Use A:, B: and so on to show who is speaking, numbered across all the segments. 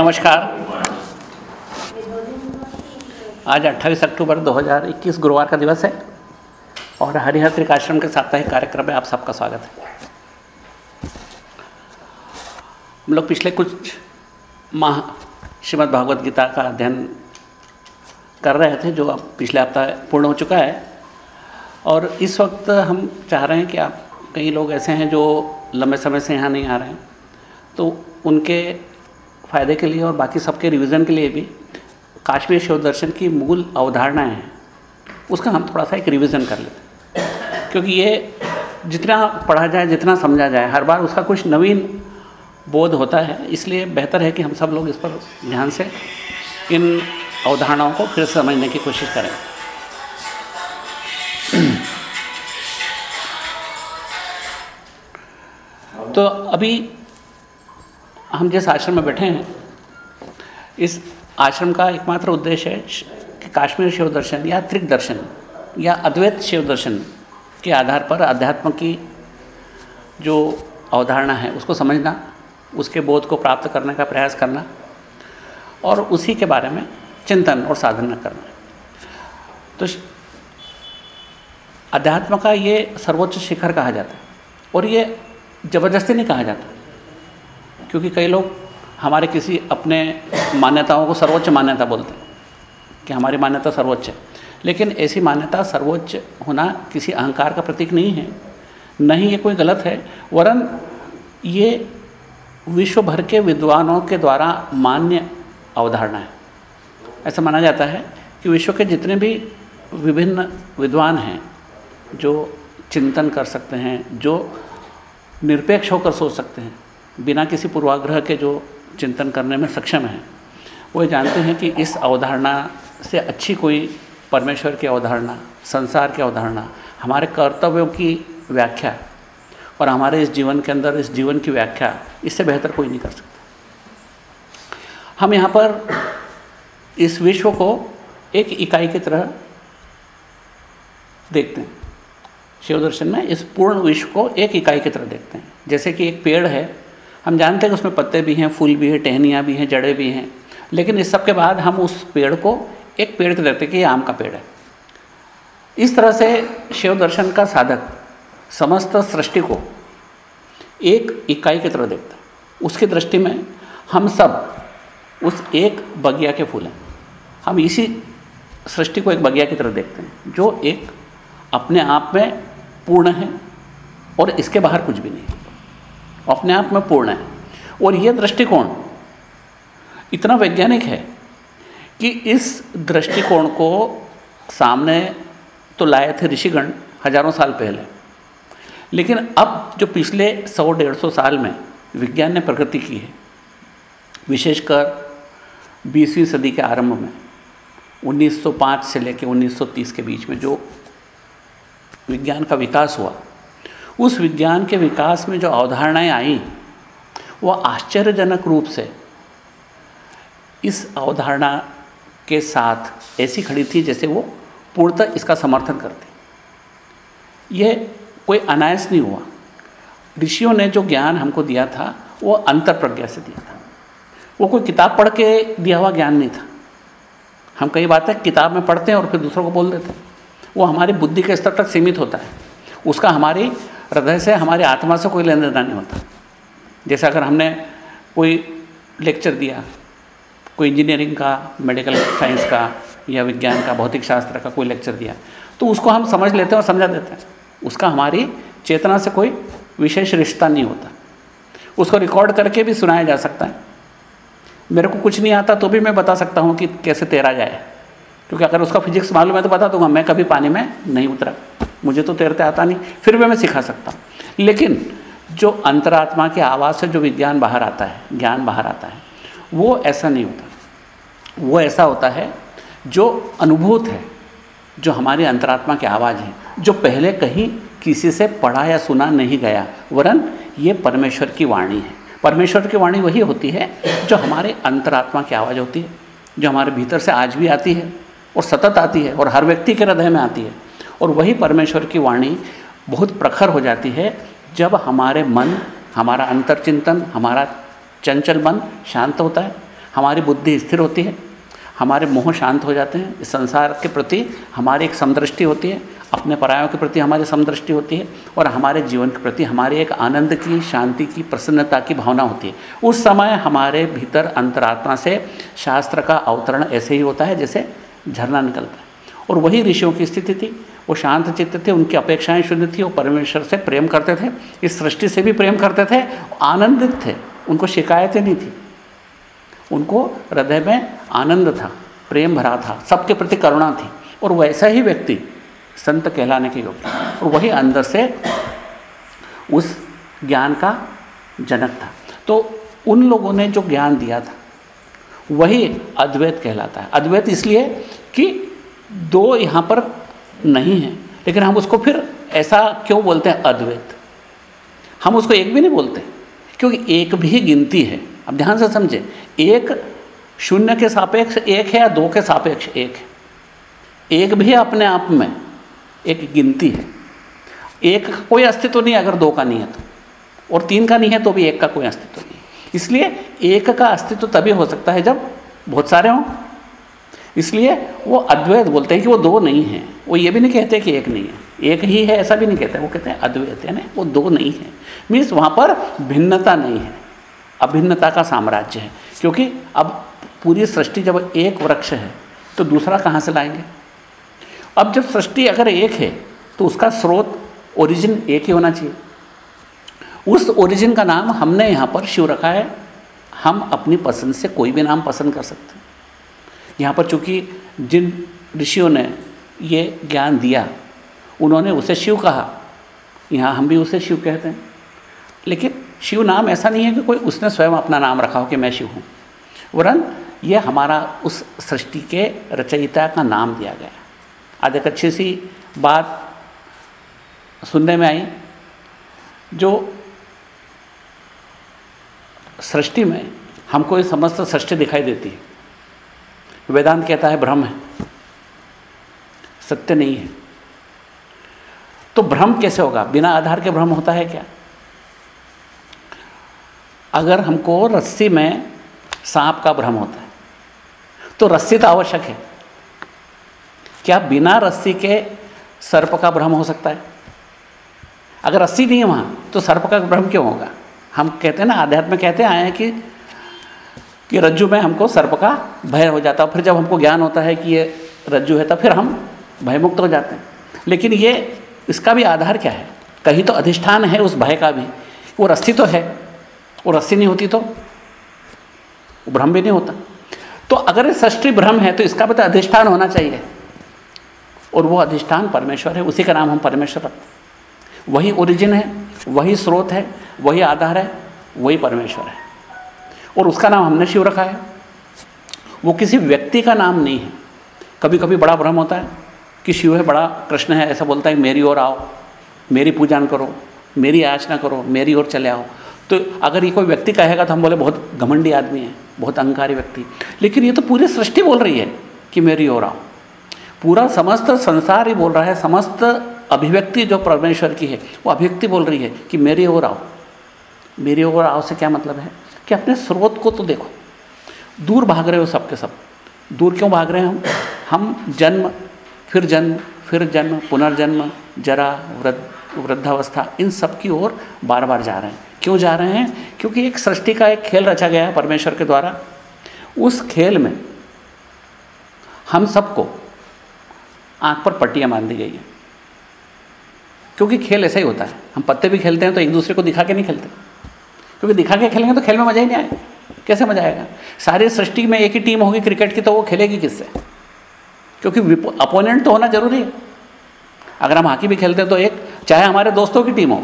A: नमस्कार। आज 28 अक्टूबर 2021 गुरुवार का दिवस है और हरिहर त्रिकाश्रम के साप्ताहिक कार्यक्रम में आप सबका स्वागत है। हम लोग पिछले कुछ माह श्रीमद् भागवत गीता का अध्ययन कर रहे थे, जो अब पिछले हफ़्ता पूर्ण हो चुका है। और इस वक्त हम चाह रहे हैं कि आप कई लोग ऐसे हैं जो लंबे समय से यहाँ नहीं आ रहे हैं तो उनके फ़ायदे के लिए और बाकी सबके रिवीजन के लिए भी काश्मीर शिव दर्शन की मूल अवधारणाएँ हैं। उसका हम थोड़ा सा एक रिवीजन कर लेते हैं। क्योंकि ये जितना पढ़ा जाए, जितना समझा जाए, हर बार उसका कुछ नवीन बोध होता है। इसलिए बेहतर है कि हम सब लोग इस पर ध्यान से इन अवधारणाओं को फिर समझने की कोशिश करें। तो अभी हम जिस आश्रम में बैठे हैं, इस आश्रम का एकमात्र उद्देश्य है कि काश्मीर शिव दर्शन या त्रिक दर्शन, या अद्वैत शिव दर्शन के आधार पर अध्यात्म की जो अवधारणा है, उसको समझना, उसके बोध को प्राप्त करने का प्रयास करना, और उसी के बारे में चिंतन और साधना करना। तो अध्यात्म का ये सर्वोच्च शिखर कहा जाता है, और ये ज़बरदस्ती नहीं कहा जाता। क्योंकि कई लोग हमारे किसी अपने मान्यताओं को सर्वोच्च मान्यता बोलते हैं, कि हमारी मान्यता सर्वोच्च है। लेकिन ऐसी मान्यता सर्वोच्च होना किसी अहंकार का प्रतीक नहीं है। नहीं ये कोई गलत है, वरन ये विश्व भर के विद्वानों के द्वारा मान्य अवधारणा है। ऐसा माना जाता है कि विश्व के जितने भी विभिन्न विद्वान हैं, जो चिंतन कर सकते हैं, जो निरपेक्ष होकर सोच सकते हैं बिना किसी पूर्वाग्रह के जो चिंतन करने में सक्षम हैं, वो जानते हैं कि इस अवधारणा से अच्छी कोई परमेश्वर की अवधारणा, संसार की अवधारणा, हमारे कर्तव्यों की व्याख्या और हमारे इस जीवन के अंदर, इस जीवन की व्याख्या, इससे बेहतर कोई नहीं कर सकता। हम यहाँ पर इस विश्व को एक इकाई की तरह देखते हैं। शिव दर्शन में इस पूर्ण विश्व को एक इकाई की तरह देखते हैं। जैसे कि एक पेड़ है हम जानते हैं कि उसमें पत्ते भी हैं, फूल भी हैं, टहनियाँ भी हैं, जड़ें भी हैं। लेकिन इस सब के बाद हम उस पेड़ को, एक पेड़ के देखते हैं कि ये आम का पेड़ है। इस तरह से शिव दर्शन का साधक समस्त सृष्टि को एक इकाई की तरह देखता है। उसकी दृष्टि में हम सब उस एक बगिया के फूल हैं। हम इसी सृष्टि को एक बगिया की तरह देखते हैं, जो एक अपने आप में पूर्ण है और इसके बाहर कुछ भी नहीं अपने आप में पूर्ण है। और यह दृष्टिकोण इतना वैज्ञानिक है कि इस दृष्टिकोण को सामने तो लाए थे ऋषिगण हज़ारों साल पहले। लेकिन अब जो पिछले सौ, डेढ़ सौ साल में विज्ञान ने प्रगति की है, विशेषकर बीसवीं सदी के आरंभ में 1905 से लेकर 1930 के बीच में जो विज्ञान का विकास हुआ उस विज्ञान के विकास में जो अवधारणाएँ आई, वो आश्चर्यजनक रूप से इस अवधारणा के साथ ऐसी खड़ी थी जैसे वो पूर्णतः इसका समर्थन करती। यह कोई अनायस नहीं हुआ। ऋषियों ने जो ज्ञान हमको दिया था, वो अंतर प्रज्ञा से दिया था। वो कोई किताब पढ़ के दिया हुआ ज्ञान नहीं था। हम कई बातें किताब में पढ़ते हैं और फिर दूसरों को बोल देते हैं। वो हमारी बुद्धि के स्तर तक सीमित होता है। उसका हमारी हृदय से हमारी आत्मा से कोई लेन देना नहीं होता। जैसे अगर हमने कोई लेक्चर दिया, कोई इंजीनियरिंग का, मेडिकल साइंस का या विज्ञान का, भौतिक शास्त्र का कोई लेक्चर दिया तो उसको हम समझ लेते हैं और समझा देते हैं। उसका हमारी चेतना से कोई विशेष रिश्ता नहीं होता। उसको रिकॉर्ड करके भी सुनाया जा सकता है। मेरे को कुछ नहीं आता तो भी मैं बता सकता हूँ कि कैसे तैरा जाए। क्योंकि अगर उसका फिजिक्स मालूम है तो बता दूँगा, मैं कभी पानी में नहीं उतरा। मुझे तो तैरते आता नहीं, फिर भी मैं सिखा सकता हूँ। लेकिन जो अंतरात्मा की आवाज़ से जो विज्ञान बाहर आता है, ज्ञान बाहर आता है, वो ऐसा नहीं होता। वो ऐसा होता है जो अनुभूत है, जो हमारी अंतरात्मा की आवाज़ है, जो पहले कहीं किसी से पढ़ा या सुना नहीं गया, वरन ये परमेश्वर की वाणी है। परमेश्वर की वाणी वही होती है जो हमारे अंतरात्मा की आवाज़ होती है, जो हमारे भीतर से आज भी आती है और सतत आती है और हर व्यक्ति के हृदय में आती है। और वही परमेश्वर की वाणी बहुत प्रखर हो जाती है जब हमारे मन, हमारा अंतर चिंतन हमारा चंचल मन शांत होता है, हमारी बुद्धि स्थिर होती है, हमारे मोह शांत हो जाते हैं, इस संसार के प्रति हमारी एक समदृष्टि होती है, अपने परायों के प्रति हमारी समदृष्टि होती है और हमारे जीवन के प्रति हमारी एक आनंद की, शांति की, प्रसन्नता की भावना होती है। उस समय हमारे भीतर अंतरात्मा से शास्त्र का अवतरण ऐसे ही होता है जैसे झरना निकलता है। और वही ऋषियों की स्थिति थी वो शांत चित्त थे, उनकी अपेक्षाएँ शून्य थी, वो परमेश्वर से प्रेम करते थे, इस सृष्टि से भी प्रेम करते थे, आनंदित थे, उनको शिकायतें नहीं थी। उनको हृदय में आनंद था, प्रेम भरा था, सबके प्रति करुणा थी, और वैसा ही व्यक्ति संत कहलाने के योग्य और वही अंदर से उस ज्ञान का जनक था। तो उन लोगों ने जो ज्ञान दिया था, वही अद्वैत कहलाता है। अद्वैत इसलिए कि दो यहाँ पर नहीं है। लेकिन हम उसको फिर ऐसा क्यों बोलते हैं? अद्वैत। हम उसको एक भी नहीं बोलते, क्योंकि एक भी गिनती है। अब ध्यान से समझे, एक शून्य के सापेक्ष एक है या दो के सापेक्ष एक है। एक भी अपने आप में एक गिनती है। एक का कोई अस्तित्व तो नहीं अगर दो का नहीं है तो। और तीन का नहीं है तो भी एक का कोई अस्तित्व तो नहीं इसलिए एक का अस्तित्व तो तभी हो सकता है जब बहुत सारे हों इसलिए वो अद्वैत बोलते हैं कि वो दो नहीं हैं। वो ये भी नहीं कहते कि एक नहीं है। एक ही है, ऐसा भी नहीं कहते। वो कहते हैं अद्वैत है ना वो दो नहीं है। मीन्स वहाँ पर भिन्नता नहीं है। अभिन्नता का साम्राज्य है। क्योंकि अब पूरी सृष्टि जब एक वृक्ष है तो दूसरा कहाँ से लाएँगे? अब जब सृष्टि अगर एक है तो उसका स्रोत ओरिजिन एक ही होना चाहिए। उस ओरिजिन का नाम हमने यहाँ पर शिव रखा है। हम अपनी पसंद से कोई भी नाम पसंद कर सकते हैं। यहाँ पर चूँकि जिन ऋषियों ने ये ज्ञान दिया, उन्होंने उसे शिव कहा। यहाँ हम भी उसे शिव कहते हैं। लेकिन शिव नाम ऐसा नहीं है कि कोई उसने स्वयं अपना नाम रखा हो कि मैं शिव हूँ। वरन ये हमारा उस सृष्टि के रचयिता का नाम दिया गया। आज एक अच्छी सी बात सुनने में आई, जो सृष्टि में हमको ये समस्त सृष्टि दिखाई देती है। वेदांत कहता है भ्रम है। सत्य नहीं है। तो भ्रम कैसे होगा? बिना आधार के भ्रम होता है क्या? अगर हमको रस्सी में सांप का भ्रम होता है तो रस्सी तो आवश्यक है। क्या बिना रस्सी के सर्प का भ्रम हो सकता है? अगर रस्सी नहीं है वहाँ तो सर्प का भ्रम क्यों होगा? हम कहते हैं ना, आध्यात्म कहते आए हैं कि कि रज्जु में हमको सर्प का भय हो जाता है। फिर जब हमको ज्ञान होता है कि ये रज्जु है तो फिर हम भयमुक्त हो जाते हैं। लेकिन ये, इसका भी आधार क्या है? कहीं तो अधिष्ठान है उस भय का भी। वो रस्सी तो है। वो रस्सी नहीं होती तो भ्रम भी नहीं होता। तो अगर ये सृष्टि भ्रम है तो इसका भी तो अधिष्ठान होना चाहिए। और वो अधिष्ठान परमेश्वर है, उसी का नाम हम परमेश्वर रखते वही ओरिजिन है, वही स्रोत है, वही आधार है, वही परमेश्वर है। और उसका नाम हमने शिव रखा है। वो किसी व्यक्ति का नाम नहीं है। कभी कभी बड़ा भ्रम होता है कि शिव है, बड़ा कृष्ण है, ऐसा बोलता है, मेरी ओर आओ, मेरी पूजन करो, मेरी याचना करो, मेरी ओर चले आओ। तो अगर ये कोई व्यक्ति कहेगा तो हम बोले, बहुत घमंडी आदमी है, बहुत अहंकारी व्यक्ति। लेकिन ये तो पूरी सृष्टि बोल रही है कि मेरी ओर आओ। पूरा समस्त संसार ही बोल रहा है, समस्त अभिव्यक्ति जो परमेश्वर की है, वो अभिव्यक्ति बोल रही है कि मेरी ओर आओ। मेरी ओर आओ से क्या मतलब है? कि अपने स्रोत को तो देखो। दूर भाग रहे हो सबके सब। दूर क्यों भाग रहे हैं? हम हम जन्म, फिर जन्म फिर जन्म, पुनर्जन्म, जरा, वृद्ध, वृद्धावस्था, इन सब की ओर बार बार जा रहे हैं। क्यों जा रहे हैं? क्योंकि एक सृष्टि का एक खेल रचा गया है परमेश्वर के द्वारा। उस खेल में हम सबको आँख पर पट्टियाँ बाँध दी गई हैं। क्योंकि खेल ऐसा ही होता है। हम पत्ते भी खेलते हैं तो एक दूसरे को दिखा के नहीं खेलते। क्योंकि दिखा के खेलेंगे तो खेल में मज़ा ही नहीं आएगा। कैसे मज़ा आएगा? सारी सृष्टि में एक ही टीम होगी क्रिकेट की तो वो खेलेगी किससे? क्योंकि अपोनेंट तो होना ज़रूरी है। अगर हम हॉकी भी खेलते हैं तो एक, चाहे हमारे दोस्तों की टीम हो,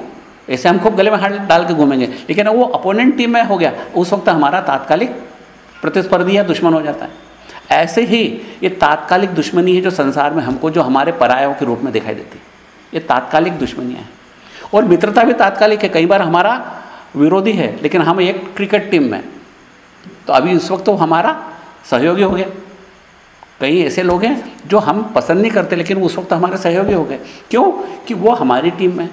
A: ऐसे हम खूब गले में हाथ डाल के घूमेंगे, लेकिन वो अपोनेंट टीम में हो गया, उस वक्त हमारा तात्कालिक प्रतिस्पर्धी या दुश्मन हो जाता है। ऐसे ही ये तात्कालिक दुश्मनी है जो संसार में हमको, जो हमारे परायों के रूप में दिखाई देती है। ये तात्कालिक दुश्मनियाँ हैं। और मित्रता भी तात्कालिक है। कई बार हमारा विरोधी है, लेकिन हम एक क्रिकेट टीम में तो अभी इस वक्त तो हमारा सहयोगी हो गया। कई ऐसे लोग हैं जो हम पसंद नहीं करते, लेकिन उस वक्त हमारे सहयोगी हो गए। क्यों? कि वो हमारी टीम में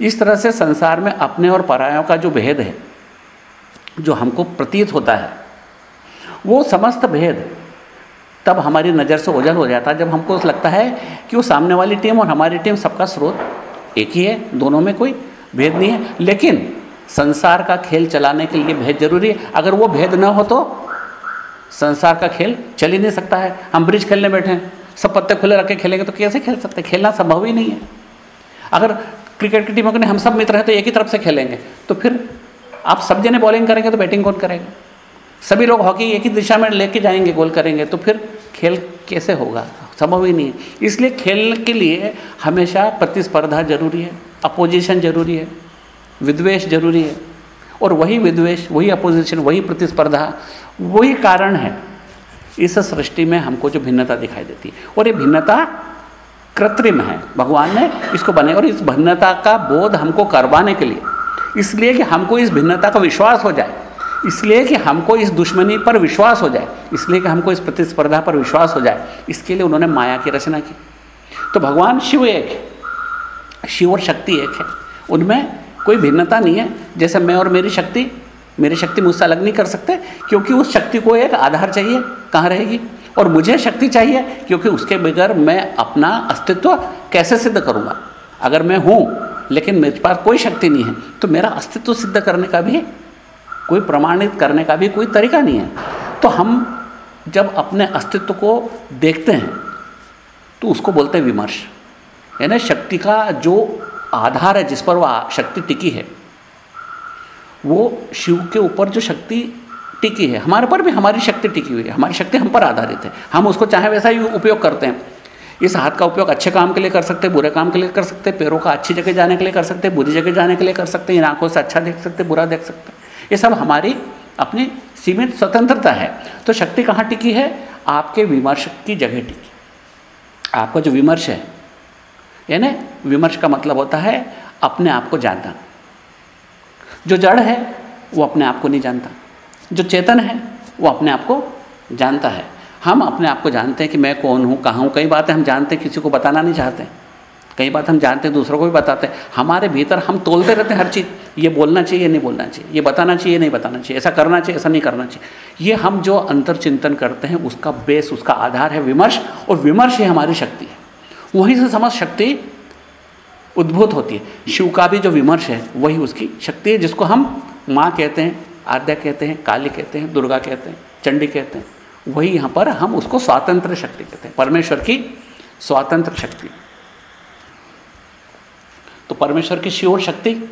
A: इस तरह से संसार में अपने और परायों का जो भेद है, जो हमको प्रतीत होता है, वो समस्त भेद, तब हमारी नज़र से ओझल हो जाता है। जब हमको लगता है कि वो सामने वाली टीम और हमारी टीम सबका स्रोत एक ही है, दोनों में कोई भेद नहीं है। लेकिन संसार का खेल चलाने के लिए भेद ज़रूरी है। अगर वो भेद न हो तो संसार का खेल चल ही नहीं सकता है। हम ब्रिज खेलने बैठे हैं, सब पत्ते खुले रख के खेलेंगे तो कैसे खेल सकते खेलना संभव ही नहीं है। अगर क्रिकेट की टीमों के हम सब मित्र हैं तो एक ही तरफ़ से खेलेंगे। तो फिर आप सब जने बॉलिंग करेंगे तो बैटिंग कौन करेगा? सभी लोग हॉकी एक ही दिशा में लेके जाएँगे गोल करेंगे तो फिर खेल कैसे होगा? संभव ही नहीं है। इसलिए खेल के लिए हमेशा प्रतिस्पर्धा ज़रूरी है अपोजिशन ज़रूरी है। विद्वेश ज़रूरी है। और वही विद्वेश वही अपोजिशन वही प्रतिस्पर्धा, वही कारण है। इस सृष्टि में हमको जो भिन्नता दिखाई देती है। और ये भिन्नता कृत्रिम है। भगवान ने इसको बने और इस भिन्नता का बोध हमको करवाने के लिए। इसलिए कि हमको इस भिन्नता का विश्वास हो जाए। इसलिए कि हमको इस दुश्मनी पर विश्वास हो जाए। इसलिए कि हमको इस प्रतिस्पर्धा पर विश्वास हो जाए। इसके लिए उन्होंने माया की रचना की। तो भगवान शिव एक है। शिव और शक्ति एक है। उनमें कोई भिन्नता नहीं है। जैसे मैं और मेरी शक्ति मेरी शक्ति मुझसे अलग नहीं कर सकते, क्योंकि उस शक्ति को एक आधार चाहिए। कहाँ रहेगी? और मुझे शक्ति चाहिए, क्योंकि उसके बगैर मैं अपना अस्तित्व कैसे सिद्ध करूँगा? अगर मैं हूँ, लेकिन मेरे पास कोई शक्ति नहीं है तो मेरा अस्तित्व सिद्ध करने का भी, कोई प्रमाणित करने का भी कोई तरीका नहीं है। तो हम जब अपने अस्तित्व को देखते हैं तो उसको बोलते हैं विमर्श। यानी शक्ति का जो आधार है, जिस पर वह शक्ति टिकी है। वो शिव के ऊपर जो शक्ति टिकी है, हमारे पर भी हमारी शक्ति टिकी हुई है, हमारी शक्ति हम पर आधारित है। हम उसको चाहे वैसा ही उपयोग करते हैं। इस हाथ का उपयोग अच्छे काम के लिए कर सकते हैं बुरे काम के लिए कर सकते हैं पैरों का अच्छी जगह जाने के लिए कर सकते हैं बुरी जगह जाने के लिए कर सकते हैं इन आँखों से अच्छा देख सकते, बुरा देख सकते। ये सब हमारी अपनी सीमित स्वतंत्रता है। तो शक्ति कहाँ टिकी है? आपके विमर्श की जगह टिकी। आपका जो विमर्श है यानी विमर्श का मतलब होता है अपने आप को जानना। जो जड़ है, वो अपने आप को नहीं जानता। जो चेतन है, वो अपने आप को जानता है। हम अपने आप को जानते हैं कि मैं कौन हूँ, कहाँ हूँ। कई बातें हम जानते हैं, किसी को बताना नहीं चाहते। कई बात हम जानते हैं, दूसरों को भी बताते हैं। हमारे भीतर हम तोलते रहते हैं हर चीज़। ये बोलना चाहिए नहीं बोलना चाहिए। ये बताना चाहिए नहीं बताना चाहिए। ऐसा करना चाहिए, ऐसा नहीं करना चाहिए। ये हम जो अंतर चिंतन करते हैं, उसका बेस उसका आधार है विमर्श। और विमर्श ही हमारी शक्ति है। वहीं से समझ शक्ति उद्भूत होती है। शिव का भी जो विमर्श है, वही उसकी शक्ति है, जिसको हम माँ कहते हैं, आद्या कहते हैं, काली कहते हैं, दुर्गा कहते हैं, चंडी कहते हैं। वही यहाँ पर हम उसको स्वातंत्र शक्ति कहते हैं। परमेश्वर की स्वातंत्र शक्ति। तो परमेश्वर की शिव शक्ति,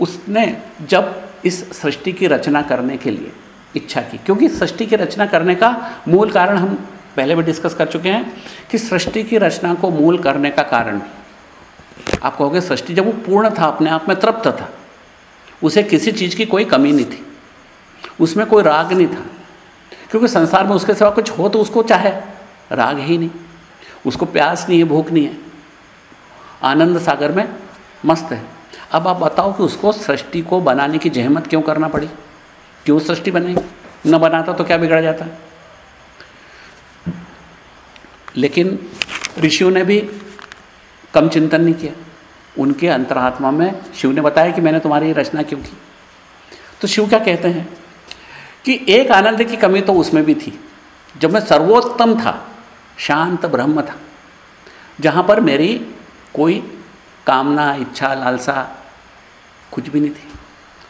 A: उसने जब इस सृष्टि की रचना करने के लिए इच्छा की, क्योंकि सृष्टि की रचना करने का मूल कारण हम पहले भी डिस्कस कर चुके हैं कि सृष्टि की रचना को मूल करने का कारण। आप कहोगे, सृष्टि जब वो पूर्ण था, अपने आप में तृप्त था, उसे किसी चीज़ की कोई कमी नहीं थी। उसमें कोई राग नहीं था। क्योंकि संसार में उसके सिवा कुछ हो तो उसको चाहे, राग ही नहीं। उसको प्यास नहीं है, भूख नहीं है। आनंद सागर में मस्त है। अब आप बताओ कि उसको सृष्टि को बनाने की जहमत क्यों करना पड़ी? क्यों सृष्टि बनेगी? न बनाता तो क्या बिगड़ जाता? लेकिन ऋषियों ने भी कम चिंतन नहीं किया। उनके अंतरात्मा में शिव ने बताया कि मैंने तुम्हारी रचना क्यों की? तो शिव क्या कहते हैं कि एक आनंद की कमी तो उसमें भी थी। जब मैं सर्वोत्तम था, शांत ब्रह्म था, जहाँ पर मेरी कोई कामना, इच्छा, लालसा कुछ भी नहीं थी।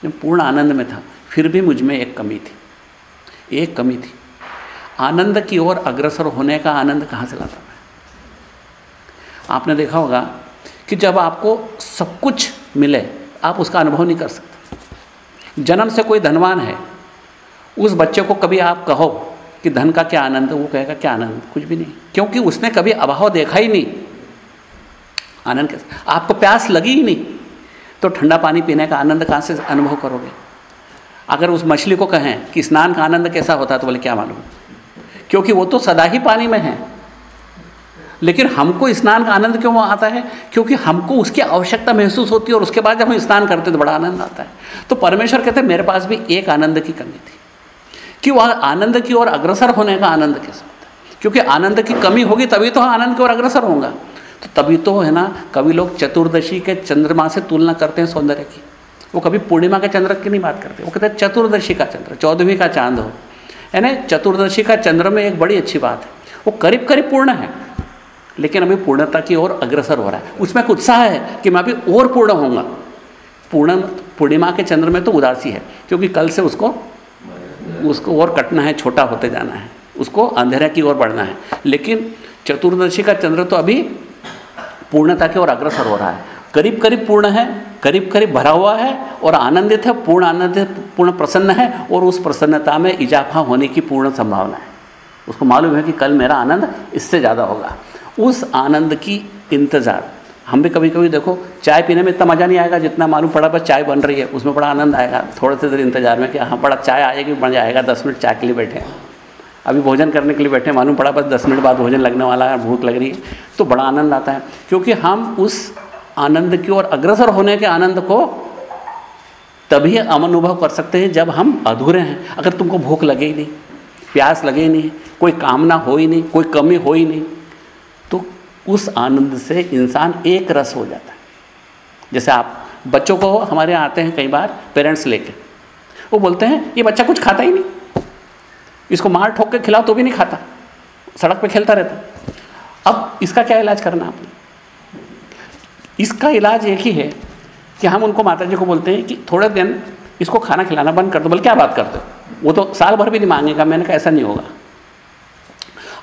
A: मैं पूर्ण आनंद में था, फिर भी मुझमें एक कमी थी, एक कमी थी। आनंद की ओर अग्रसर होने का आनंद कहाँ से लाता मैं आपने देखा होगा कि जब आपको सब कुछ मिले, आप उसका अनुभव नहीं कर सकते। जन्म से कोई धनवान है, उस बच्चे को कभी आप कहो कि धन का क्या आनंद वो कहेगा, क्या आनंद? कुछ भी नहीं। क्योंकि उसने कभी अभाव देखा ही नहीं। आनंद कैसे? आपको प्यास लगी ही नहीं। तो ठंडा पानी पीने का आनंद कहाँ से अनुभव करोगे? अगर उस मछली को कहें कि स्नान का आनंद कैसा होता है तो बोले, क्या मालूम? क्योंकि वो तो सदा ही पानी में है। लेकिन हमको स्नान का आनंद क्यों आता है? क्योंकि हमको उसकी आवश्यकता महसूस होती है और उसके बाद जब हम स्नान करते तो बड़ा आनंद आता है। तो परमेश्वर कहते हैं, मेरे पास भी एक आनंद की कमी थी कि वह आनंद की ओर अग्रसर होने का आनंद के साथ। क्योंकि आनंद की कमी होगी, तभी तो आनंद की ओर अग्रसर होगा तो तभी तो है ना, कभी लोग चतुर्दशी के चंद्रमा से तुलना करते हैं सौंदर्य की। वो कभी पूर्णिमा के चंद्र की नहीं बात करते। वो कहते हैं, चतुर्दशी का चंद्र, चौदहवीं का चाँद हो। यानी चतुर्दशी का चंद्र में एक बड़ी अच्छी बात है। वो करीब करीब पूर्ण है, लेकिन अभी पूर्णता की ओर अग्रसर हो रहा है। उसमें एक उत्साह है कि मैं अभी और पूर्ण होऊँगा। पूर्ण, पूर्णिमा के चंद्र में तो उदासी है, क्योंकि कल से उसको उसको और कटना है, छोटा होते जाना है। उसको अंधेरे की ओर बढ़ना है। लेकिन चतुर्दशी का चंद्र तो अभी पूर्णता की ओर अग्रसर हो रहा है। करीब करीब पूर्ण है करीब करीब भरा हुआ है और आनंदित है, पूर्ण आनंदित पूर्ण प्रसन्न है और उस प्रसन्नता में इजाफा होने की पूर्ण संभावना है। उसको मालूम है कि कल मेरा आनंद इससे ज़्यादा होगा। उस आनंद की इंतज़ार। हम भी कभी कभी देखो, चाय पीने में इतना मज़ा नहीं आएगा जितना मालूम पड़ा, बस चाय बन रही है, उसमें बड़ा आनंद आएगा। थोड़े से देर इंतज़ार में कि हाँ बड़ा चाय आएगी मज़ा आएगा दस मिनट चाय के लिए बैठे अभी भोजन करने के लिए बैठे मालूम पड़ा बस दस मिनट बाद भोजन लगने वाला है, भूख लग रही है। तो बड़ा आनंद आता है, क्योंकि हम उस आनंद की ओर अग्रसर होने के आनंद को तभी हम अनुभव कर सकते हैं जब हम अधूरे हैं। अगर तुमको भूख लगे ही नहीं, प्यास लगे ही नहीं, कोई कामना हो ही नहीं, कोई कमी हो ही नहीं तो उस आनंद से इंसान एक रस हो जाता है। जैसे आप बच्चों को हमारे यहाँ आते हैं कई बार पेरेंट्स लेके। वो बोलते हैं, ये बच्चा कुछ खाता ही नहीं। इसको मार ठोक के खिलाओ तो भी नहीं खाता। सड़क पे खेलता रहता अब इसका क्या इलाज करना आपने? इसका इलाज एक ही है कि हम उनको माता जी को बोलते हैं कि थोड़े दिन इसको खाना खिलाना बंद कर दो, बोले, क्या बात करते हो? वो तो साल भर भी नहीं मांगेगा। मैंने कहा, ऐसा नहीं होगा।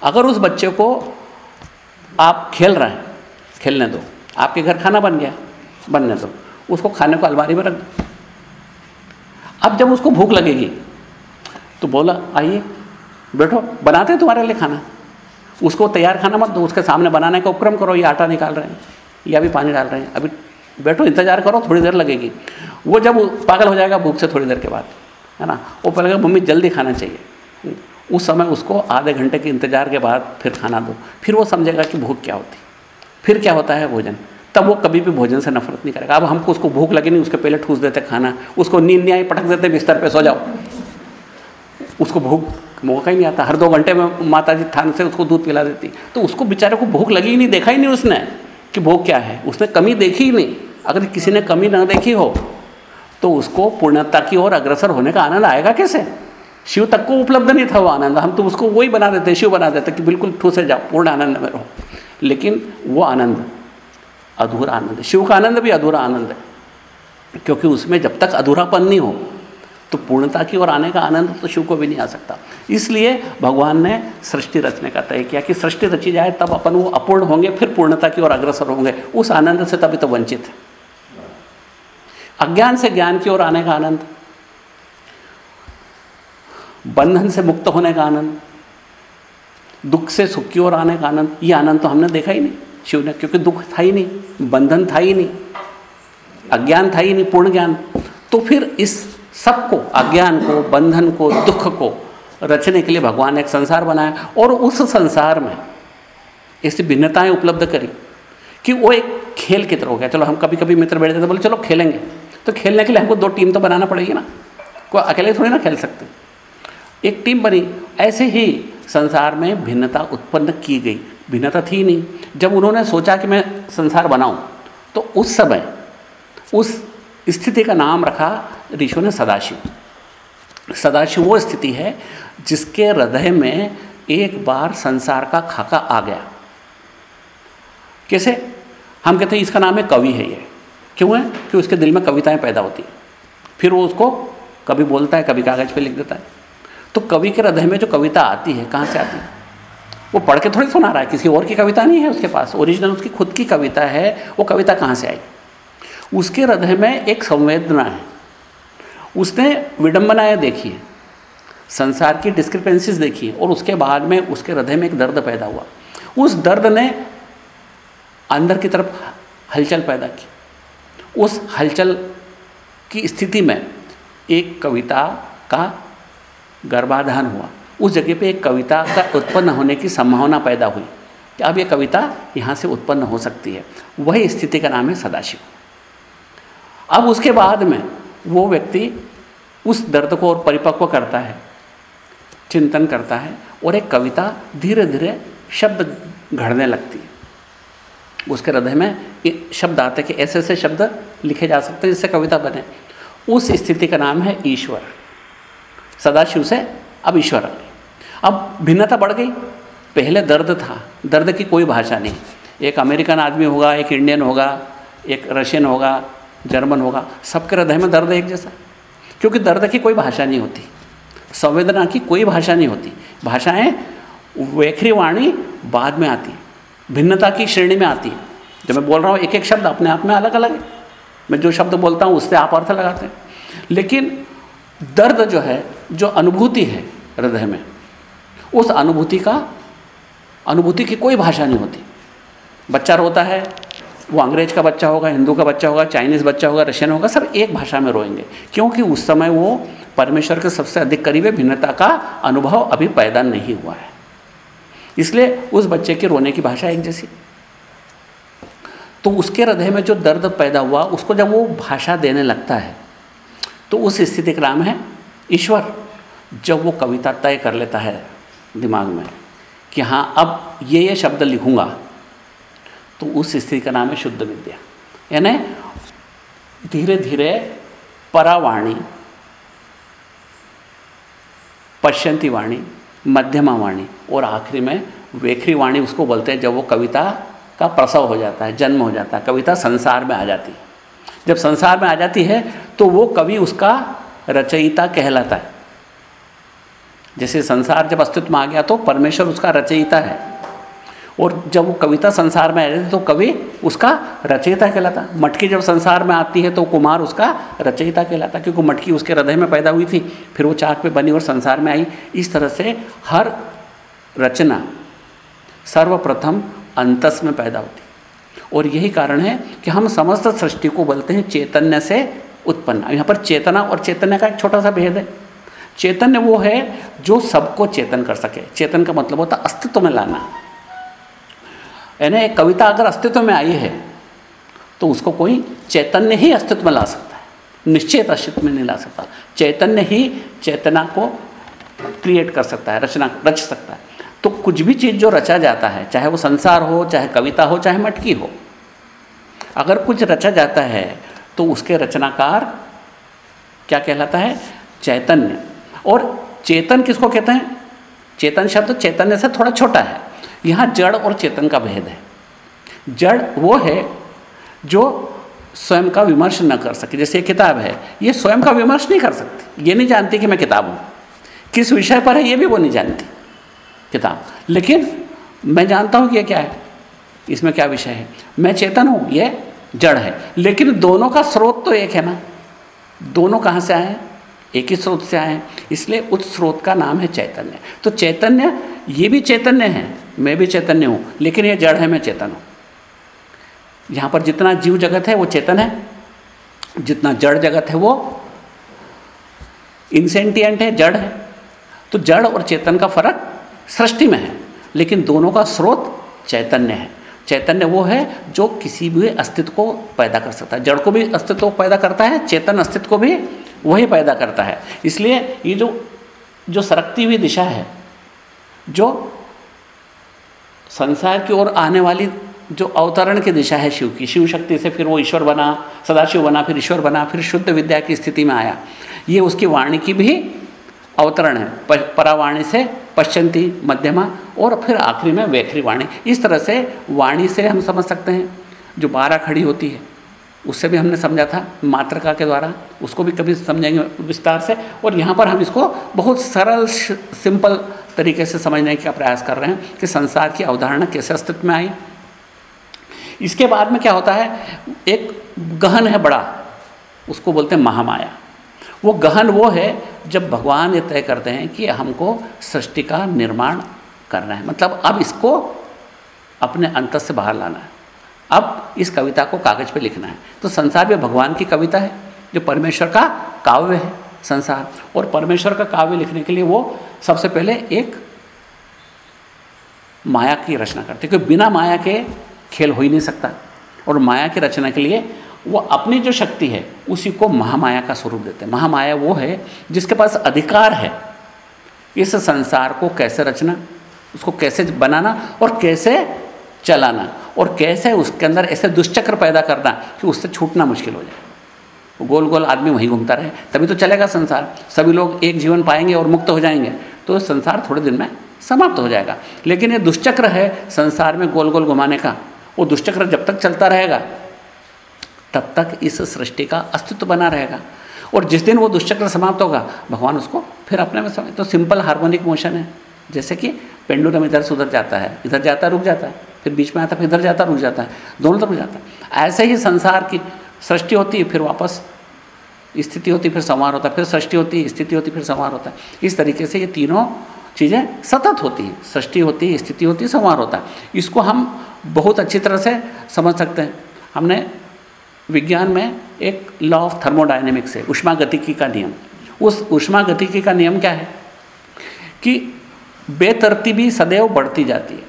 A: अगर उस बच्चे को आप खेल रहे हैं, खेलने दो, आपके घर खाना बन गया, बनने दो, उसको खाने को अलमारी में रख दो। अब जब उसको भूख लगेगी तो बोला, आइए, बैठो, बनाते तुम्हारे लिए खाना। उसको तैयार खाना मत दो, उसके सामने बनाने का उपक्रम करो, ये आटा निकाल रहे हैं। या अभी पानी डाल रहे हैं। अभी बैठो, इंतज़ार करो, थोड़ी देर लगेगी। वो जब पागल हो जाएगा भूख से थोड़ी देर के बाद, है ना? वो पहले मम्मी, जल्दी खाना चाहिए। उस समय उसको आधे घंटे के इंतज़ार के बाद फिर खाना दो। फिर वो समझेगा कि भूख क्या होती। फिर क्या होता है भोजन? तब वो कभी भी भोजन से नफरत नहीं करेगा। अब हमको उसको भूख लगे नहीं, उसके पहले ठूस देते खाना, उसको नींद नहीं आई, पटक देते, बिस्तर पे सो जाओ। उसको भूख, मौका ही नहीं आता। हर दो घंटे में माता जी थान से उसको दूध पिला देती। तो उसको बेचारे को भूख लगी ही नहीं, देखा ही नहीं उसने। कि भोग क्या है? उसने कमी देखी ही नहीं। अगर किसी ने कमी ना देखी हो तो उसको पूर्णता की ओर अग्रसर होने का आनंद आएगा कैसे? शिव तक को उपलब्ध नहीं था वो आनंद। हम तो उसको वही बना देते, शिव बना देते कि बिल्कुल ठूसे जाओ, पूर्ण आनंद में रहो। लेकिन वो आनंद, अधूरा आनंद शिव का आनंद भी अधूरा आनंद है, क्योंकि उसमें जब तक अधूरापन नहीं हो तो पूर्णता की ओर आने का आनंद तो शिव को भी नहीं आ सकता। इसलिए भगवान ने सृष्टि रचने का तय किया कि सृष्टि रची जाए, तब अपन वो अपूर्ण होंगे, फिर पूर्णता की ओर अग्रसर होंगे। उस आनंद से तभी तो वंचित है। अज्ञान से ज्ञान की ओर आने का आनंद, बंधन से मुक्त होने का आनंद, दुख से सुख की ओर आने का आनंद, ये आनंद तो हमने देखा ही नहीं शिव ने, क्योंकि दुख था ही नहीं, बंधन था ही नहीं, अज्ञान था ही नहीं, पूर्ण ज्ञान। तो फिर इस सबको, अज्ञान को, बंधन को, दुख को रचने के लिए भगवान ने एक संसार बनाया और उस संसार में ऐसी भिन्नताएँ उपलब्ध करी कि वो एक खेल की तरह हो गया। चलो, हम कभी कभी मित्र बैठे थे बोले, चलो, खेलेंगे। तो खेलने के लिए हमको दो टीम तो बनाना पड़ेगी ना। कोई अकेले थोड़ी ना खेल सकते। एक टीम बनी। ऐसे ही संसार में भिन्नता उत्पन्न की गई। भिन्नता थी नहीं। जब उन्होंने सोचा कि मैं संसार बनाऊँ तो उस समय, उस स्थिति का नाम रखा ऋषियों ने सदाशिव। सदाशिव वो स्थिति है जिसके हृदय में एक बार संसार का खाका आ गया। कैसे? हम कहते हैं, इसका नाम है कवि है ये। क्यों है? कि उसके दिल में कविताएँ पैदा होती हैं। फिर वो उसको कभी बोलता है, कभी कागज़ पे लिख देता है। तो कवि के हृदय में जो कविता आती है, कहाँ से आती है? वो पढ़ के थोड़ी सुना रहा है, किसी और की कविता नहीं है उसके पास। ओरिजिनल उसकी खुद की कविता है, वो कविता कहाँ से आई? उसके हृदय में एक संवेदना है। उसने विडम्बनाएँ देखी है, संसार की डिस्क्रिपेंसीज देखी है, और उसके बाद में उसके हृदय में एक दर्द पैदा हुआ। उस दर्द ने अंदर की तरफ़ हलचल पैदा की। उस हलचल की स्थिति में एक कविता का गर्भाधान हुआ। उस जगह पे एक कविता का उत्पन्न होने की संभावना पैदा हुई कि अब ये कविता यहाँ से उत्पन्न हो सकती है। वही स्थिति का नाम है सदाशिव। अब उसके बाद में वो व्यक्ति उस दर्द को और परिपक्व करता है, चिंतन करता है और एक कविता धीरे धीरे शब्द घड़ने लगती है। उसके हृदय में शब्द आते कि ऐसे ऐसे शब्द लिखे जा सकते हैं जिससे कविता बने। उस स्थिति का नाम है ईश्वर। सदाशिव से अब ईश्वर आ अब भिन्नता बढ़ गई। पहले दर्द था। दर्द की कोई भाषा नहीं। एक अमेरिकन आदमी होगा, एक इंडियन होगा, एक रशियन होगा जर्मन होगा। सबके हृदय में दर्द एक जैसा। क्योंकि दर्द की कोई भाषा नहीं होती। संवेदना की कोई भाषा नहीं होती। भाषाएँ वैखरी वाणी बाद में आती भिन्नता की श्रेणी में आती है। जब मैं बोल रहा हूँ एक एक शब्द अपने आप में अलग अलग है। मैं जो शब्द बोलता हूँ, उससे आप अर्थ लगाते हैं। लेकिन दर्द जो है, जो अनुभूति है हृदय में, उस अनुभूति का, अनुभूति की कोई भाषा नहीं होती। बच्चा रोता है वो अंग्रेज़ का बच्चा होगा, हिंदू का बच्चा होगा, चाइनीज़ बच्चा होगा, रशियन होगा, सब एक भाषा में रोएँगे। क्योंकि उस समय वो परमेश्वर के सबसे अधिक करीब है भिन्नता का अनुभव अभी पैदा नहीं हुआ है। इसलिए उस बच्चे के रोने की भाषा एक जैसी। तो उसके हृदय में जो दर्द पैदा हुआ, उसको जब वो भाषा देने लगता है तो उस स्थिति का नाम है ईश्वर। जब वो कविता तय कर लेता है दिमाग में कि हाँ अब ये ये शब्द लिखूँगा तो उस स्थिति का नाम है शुद्ध विद्या। यानी धीरे धीरे परावाणी, पश्यंती वाणी, मध्यमा वाणी और आखिरी में वेखरी वाणी उसको बोलते हैं जब वो कविता का प्रसव हो जाता है, जन्म हो जाता है, कविता संसार में आ जाती है। जब संसार में आ जाती है तो वो कवि उसका रचयिता कहलाता है। जैसे संसार जब अस्तित्व में आ गया तो परमेश्वर उसका रचयिता है। और जब वो कविता संसार में आ जाती तो कवि उसका रचयिता कहलाता। मटकी जब संसार में आती है तो कुमार उसका रचयिता कहलाता, क्योंकि मटकी उसके हृदय में पैदा हुई थी, फिर वो चाक पे बनी और संसार में आई। इस तरह से हर रचना सर्वप्रथम अंतस में पैदा होती। और यही कारण है कि हम समस्त सृष्टि को बोलते हैं चैतन्य से उत्पन्न। यहाँ पर चेतना और चैतन्य का एक छोटा सा भेद है। चैतन्य वो है जो सबको चेतन कर सके। चेतन का मतलब होता अस्तित्व में लाना। यानी कविता अगर अस्तित्व में आई है तो उसको कोई चैतन्य ही अस्तित्व में ला सकता है। निश्चित अस्तित्व में नहीं ला सकता। चैतन्य ही चेतना को क्रिएट कर सकता है, रचना, रच सकता है। तो कुछ भी चीज़ जो रचा जाता है, चाहे वो संसार हो, चाहे कविता हो, चाहे मटकी हो, अगर कुछ रचा जाता है तो उसके रचनाकार क्या कहलाता है? चैतन्य। और चेतन किसको कहते हैं? चेतन शब्द चैतन्य से थोड़ा छोटा है। यहाँ जड़ और चेतन का भेद है। जड़ वो है जो स्वयं का विमर्श न कर सके। जैसे ये किताब है, ये स्वयं का विमर्श नहीं कर सकती। ये नहीं जानती कि मैं किताब हूँ। किस विषय पर है, ये भी वो नहीं जानती किताब। लेकिन मैं जानता हूँ कि ये क्या है। इसमें क्या विषय है। मैं चेतन हूँ, ये जड़ है। लेकिन दोनों का स्रोत तो एक है ना। दोनों कहाँ से आए एक ही स्रोत से आए हैं। इसलिए उस स्रोत का नाम है चैतन्य। तो चैतन्य, ये भी चैतन्य है। मैं भी चैतन्य हूँ, लेकिन ये जड़ है, मैं चेतन हूँ। यहाँ पर जितना जीव जगत है, वो चेतन है। जितना जड़ जगत है, वो इंसेंटियंट है, जड़ है। तो जड़ और चेतन का फ़र्क सृष्टि में है, लेकिन दोनों का स्रोत चैतन्य है। चैतन्य वो है जो किसी भी अस्तित्व को पैदा कर सकता है। जड़ को भी अस्तित्व पैदा करता है, चेतन अस्तित्व को भी वही पैदा करता है। इसलिए ये जो जो सरकती हुई दिशा है, जो संसार की ओर आने वाली जो अवतरण की दिशा है शिव की, शिव शक्ति से फिर वो ईश्वर बना, सदाशिव बना, फिर ईश्वर बना, फिर शुद्ध विद्या की स्थिति में आया। ये उसकी वाणी की भी अवतरण है परावाणी से पश्चंती मध्यमा और फिर आखिरी में वैखरी वाणी। इस तरह से वाणी से हम समझ सकते हैं, जो बारह खड़ी होती है, उससे भी हमने समझा था, मात्रका के द्वारा, उसको भी कभी समझेंगे विस्तार से। और यहाँ पर हम इसको बहुत सरल सिंपल तरीके से समझने का प्रयास कर रहे हैं कि संसार की अवधारणा कैसे अस्तित्व में आई। इसके बाद में क्या होता है, एक गहन है बड़ा, उसको बोलते हैं महामाया। वो गहन वो है जब भगवान ये तय करते हैं कि हमको सृष्टि का निर्माण करना है। मतलब अब इसको अपने अंतर से बाहर लाना है। अब इस कविता को कागज़ पे लिखना है। तो संसार में भगवान की कविता है, जो परमेश्वर का काव्य है। संसार। और परमेश्वर का काव्य लिखने के लिए वो सबसे पहले एक माया की रचना करते, क्योंकि बिना माया के खेल हो ही नहीं सकता। और माया की रचना के लिए वो अपनी जो शक्ति है, उसी को महामाया का स्वरूप देते हैं। महामाया वो है जिसके पास अधिकार है। इस संसार को कैसे रचना, उसको कैसे बनाना और कैसे चलाना और कैसे उसके अंदर ऐसे दुष्चक्र पैदा करना कि उससे छूटना मुश्किल हो जाए। गोल गोल आदमी वहीं घूमता रहे। तभी तो चलेगा संसार। सभी लोग एक जीवन पाएँगे और मुक्त हो जाएँगे। तो संसार थोड़े दिन में समाप्त हो जाएगा। लेकिन ये दुष्चक्र है संसार में गोल गोल घुमाने का। वो दुष्चक्र जब तक चलता रहेगा, तब तक इस सृष्टि का अस्तित्व बना रहेगा। और जिस दिन वो दुष्चक्र समाप्त होगा, भगवान उसको फिर अपने में समय तो सिंपल हार्मोनिक मोशन है। जैसे कि पेंडुलम इधर से उधर जाता है। इधर जाता है, रुक जाता है। फिर बीच में आता है, फिर इधर जाता रुक जाता है। दोनों तरफ़ जाता है। ऐसे ही संसार की सृष्टि होती है फिर वापस स्थिति होती, फिर संवार होता है फिर सृष्टि होती, स्थिति होती, फिर संवार होता। है इस तरीके से ये तीनों चीज़ें सतत होती हैं। सृष्टि होती, स्थिति होती, संवार होता। है इसको हम बहुत अच्छी तरह से समझ सकते हैं। हमने विज्ञान में एक लॉ ऑफ़ थर्मोडाइनेमिक्स है उष्मा गतिकी का नियम। उस उष्मा गतिकी का नियम क्या है? कि बेतरतीबी सदैव बढ़ती जाती है।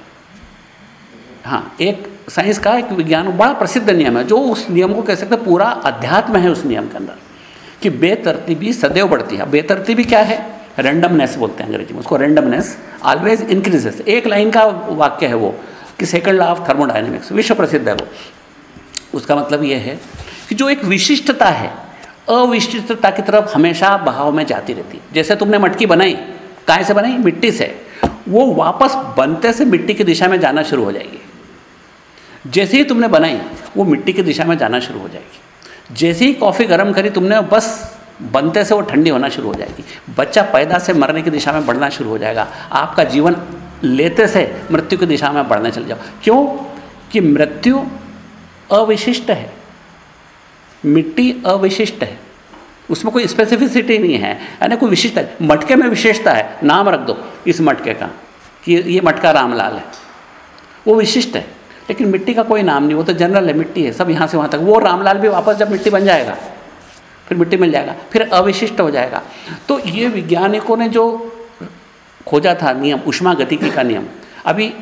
A: हाँ एक साइंस का एक विज्ञान बड़ा प्रसिद्ध नियम है, जो उस नियम को कह सकते हैं, पूरा अध्यात्म है उस नियम के अंदर, कि बेतरतीबी सदैव बढ़ती है। बेतरतीबी क्या है? रेंडमनेस बोलते हैं अंग्रेज़ी में, उसको रेंडमनेस ऑलवेज इंक्रीजेस एक लाइन का वाक्य है वो, कि सेकंड लॉ ऑफ़ थर्मोडाइनमिक्स विश्व प्रसिद्ध है वो। उसका मतलब ये है कि जो एक विशिष्टता है, अविशिष्टता की तरफ़ हमेशा बहाव में जाती रहती है। जैसे तुमने मटकी बनाई काय से बनाई? मिट्टी से। वो वापस बनते से मिट्टी की दिशा में जाना शुरू हो जाएगी। जैसे ही तुमने बनाई, वो मिट्टी की दिशा में जाना शुरू हो जाएगी। जैसे ही कॉफ़ी गर्म करी, तुमने बस बनते से वो ठंडी होना शुरू हो जाएगी। बच्चा पैदा से मरने की दिशा में बढ़ना शुरू हो जाएगा। आपका जीवन लेते से मृत्यु की दिशा में बढ़ने चले जाओ। क्यों? कि मृत्यु अविशिष्ट है। मिट्टी अविशिष्ट है। उसमें कोई स्पेसिफिसिटी नहीं है। यानी कोई विशिष्टता है। मटके में विशेषता है। नाम रख दो इस मटके का। कि ये मटका रामलाल है। वो विशिष्ट है। लेकिन मिट्टी का कोई नाम नहीं, वो तो जनरल है, मिट्टी है, सब यहाँ से वहाँ तक। वो रामलाल भी वापस जब मिट्टी बन जाएगा, फिर मिट्टी मिल जाएगा, फिर अविशिष्ट हो जाएगा। तो ये वैज्ञानिकों ने जो खोजा था नियम उष्मा गतिकी का नियम, अभी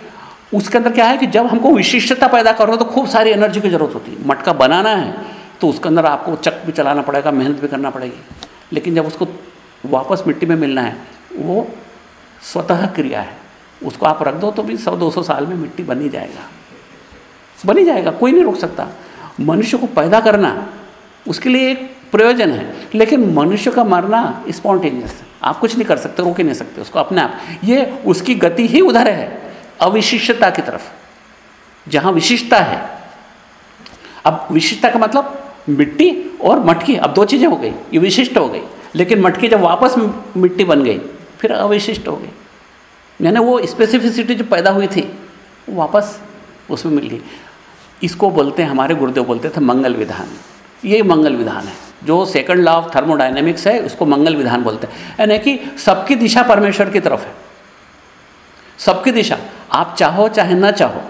A: उसके अंदर क्या है कि जब हमको विशिष्टता पैदा करो तो खूब सारी एनर्जी की ज़रूरत होती है। मटका बनाना है तो उसके अंदर आपको चक भी चलाना पड़ेगा, मेहनत भी करना पड़ेगी। लेकिन जब उसको वापस मिट्टी में मिलना है, वो स्वतः क्रिया है। उसको आप रख दो तो भी सौ, दो सौ साल में मिट्टी बन ही जाएगा। बन ही जाएगा, कोई नहीं रोक सकता। मनुष्य को पैदा करना उसके लिए एक प्रयोजन है, लेकिन मनुष्य का मरना स्पॉन्टेनियस है। आप कुछ नहीं कर सकते, रोक नहीं सकते उसको अपने आप। ये उसकी गति ही उधर है, अविशिष्टता की तरफ़। जहाँ विशिष्टता है, अब विशिष्टता का मतलब मिट्टी और मटकी, अब दो चीज़ें हो गई, ये विशिष्ट हो गई, लेकिन मटकी जब वापस मिट्टी बन गई, फिर अविशिष्ट हो गई। यानी वो स्पेसिफिसिटी जो पैदा हुई थी वापस उसमें मिल गई। इसको बोलते हैं, हमारे गुरुदेव बोलते थे मंगल विधान। ये मंगल विधान है। जो सेकंड लॉ ऑफ़ थर्मोडाइनमिक्स है, उसको मंगल विधान बोलते हैं। यानी कि सबकी दिशा परमेश्वर की तरफ़ है। सबकी दिशा, आप चाहो चाहे ना चाहो,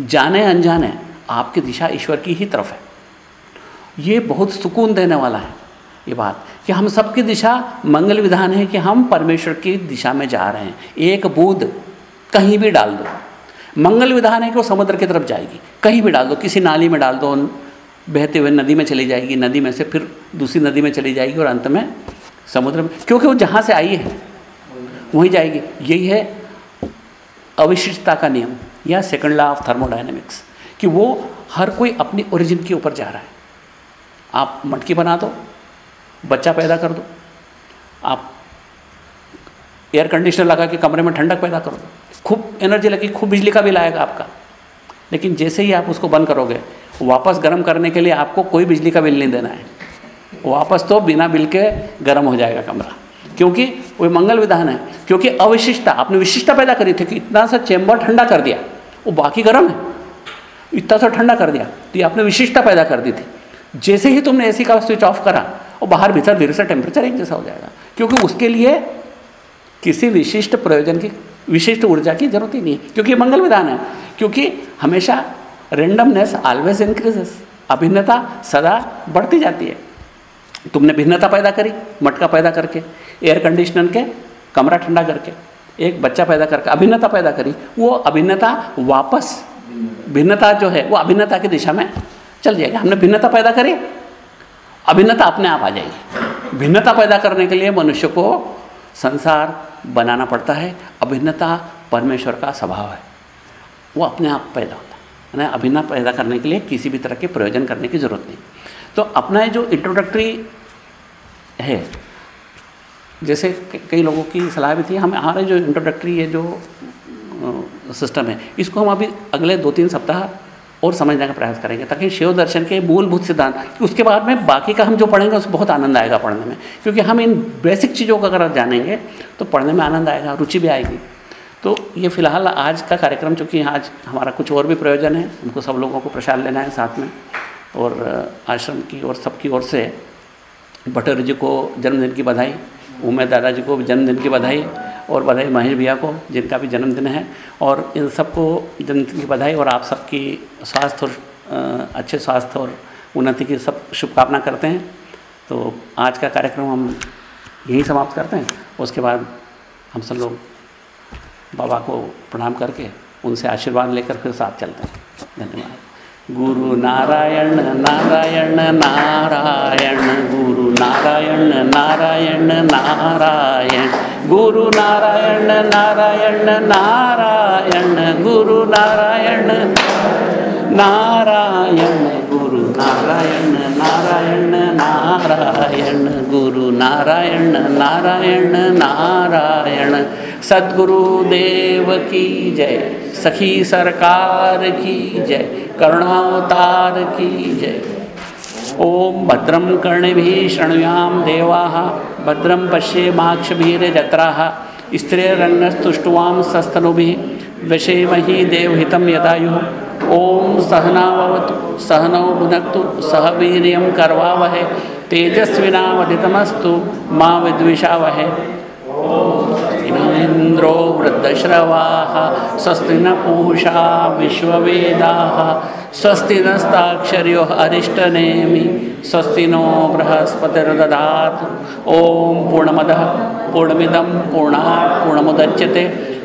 A: जाने अनजाने, आपकी दिशा ईश्वर की ही तरफ़ है। ये बहुत सुकून देने वाला है, ये बात। कि हम सबकी दिशा मंगल विधान है कि हम परमेश्वर की दिशा में जा रहे हैं। एक बूंद कहीं भी डाल दो। मंगल विधान है कि वो समुद्र की तरफ़ जाएगी। कहीं भी डाल दो, किसी नाली में डाल दो बहते हुए नदी में चली जाएगी, नदी में से फिर दूसरी नदी में चली जाएगी और अंत में समुद्र में। क्योंकि वो जहाँ से आई है, वहीं जाएगी। यही है अविशिष्टता का नियम, या सेकंड लॉ ऑफ़ थर्मोडाइनमिक्स कि वो हर कोई अपनी ओरिजिन के ऊपर जा रहा है। आप मटकी बना दो, बच्चा पैदा कर दो, आप एयर कंडीशनर लगा के कमरे में ठंडक पैदा कर दो। खूब एनर्जी लगी, खूब बिजली का बिल आएगा आपका। लेकिन जैसे ही आप उसको बंद करोगे, वापस गर्म करने के लिए आपको कोई बिजली का बिल नहीं देना है। वापस तो बिना बिल के गर्म हो जाएगा कमरा। क्योंकि वो मंगल विधान है, क्योंकि अविशिष्टता आपने विशिष्टता पैदा करी थी कि इतना सा चैम्बर ठंडा कर दिया, वो बाकी गर्म है। इतना सा ठंडा कर दिया तो ये आपने विशिष्टता पैदा कर दी थी। जैसे ही तुमने एसी का स्विच ऑफ़ करा और बाहर भीतर धीरे से टेम्परेचर एक जैसा हो जाएगा। क्योंकि उसके लिए किसी विशिष्ट प्रयोजन की विशिष्ट ऊर्जा की ज़रूरत ही नहीं है। क्योंकि मंगल विधान है। क्योंकि हमेशा रेंडमनेस ऑलवेज इंक्रीजेस अभिन्नता सदा बढ़ती जाती है। तुमने भिन्नता पैदा करी, मटका पैदा करके एयर कंडीशनर के कमरा ठंडा करके, एक बच्चा पैदा करके, अभिन्नता पैदा करी, वो अभिन्नता वापस, भिन्नता जो है, वो अभिन्नता की दिशा में चल जाएगी। हमने भिन्नता पैदा करी, अभिन्नता अपने आप आ जाएगी। भिन्नता पैदा करने के लिए मनुष्य को संसार बनाना पड़ता है। अभिन्नता परमेश्वर का स्वभाव है। वो अपने आप पैदा होता है। ना अभिनय पैदा करने के लिए किसी भी तरह के प्रयोजन करने की ज़रूरत नहीं। तो अपना जो इंट्रोडक्टरी है, जैसे कई लोगों की सलाह भी थी, हम हमारे जो इंट्रोडक्टरी ये जो सिस्टम है, इसको हम अभी अगले दो तीन सप्ताह और समझने का प्रयास करेंगे, ताकि शिव दर्शन के मूलभूत सिद्धांत उसके बाद में बाकी का हम जो पढ़ेंगे, उसमें बहुत आनंद आएगा पढ़ने में। क्योंकि हम इन बेसिक चीज़ों को अगर जानेंगे तो पढ़ने में आनंद आएगा, रुचि भी आएगी। तो ये फ़िलहाल आज का कार्यक्रम, चूँकि आज हमारा कुछ और भी प्रयोजन है, उनको सब लोगों को प्रसाद लेना है साथ में, और, आश्रम की और सबकी ओर से भट्टर जी को जन्मदिन की बधाई उमेद दादाजी को जन्मदिन की बधाई और बधाई महेश भैया को, जिनका भी जन्मदिन है। और इन सबको जन्मदिन की बधाई और आप सबकी स्वास्थ्य और अच्छे स्वास्थ्य और उन्नति की सब शुभकामना करते हैं। तो आज का कार्यक्रम हम यहीं समाप्त करते हैं। उसके बाद हम सब लोग बाबा को प्रणाम करके उनसे आशीर्वाद लेकर फिर साथ चलते हैं। धन्यवाद। गुरु नारायण नारायण नारायण गुरु नारायण नारायण नारायण गुरु नारायण नारायण नारायण गुरु नारायण। नारायण गुरु नारायण नारायण नारायण गुरु नारायण नारायण नारायण। सद्गुरुदेव की जय, सखी सरकार की जय, करुणावतार की जय। ओम भद्रम कर्णिभिः शृणुयाम देवाः भद्रम पश्येमाक्षभिर्जत्राः स्त्रियरण्यस्तुष्टुवां सस्तनुभिः विषेमहि देवहितं यदायुः। ॐ सहनावतु, सहनौ भुनक्तु सह वीर्यं करवावहै, तेजस्विनावधितमस्तु, मा विद्विषावहै। इन्द्रो वृद्धश्रवाः स्वस्ति न पूषा विश्ववेदाः स्वस्ति नस्ताक्षर्यो अरिष्टनेमि स्वस्ति नो बृहस्पतिर्दधातु ॐ पूर्णमदः, पूर्णमिदं, पूर्णात् पूर्णमुदच्यते।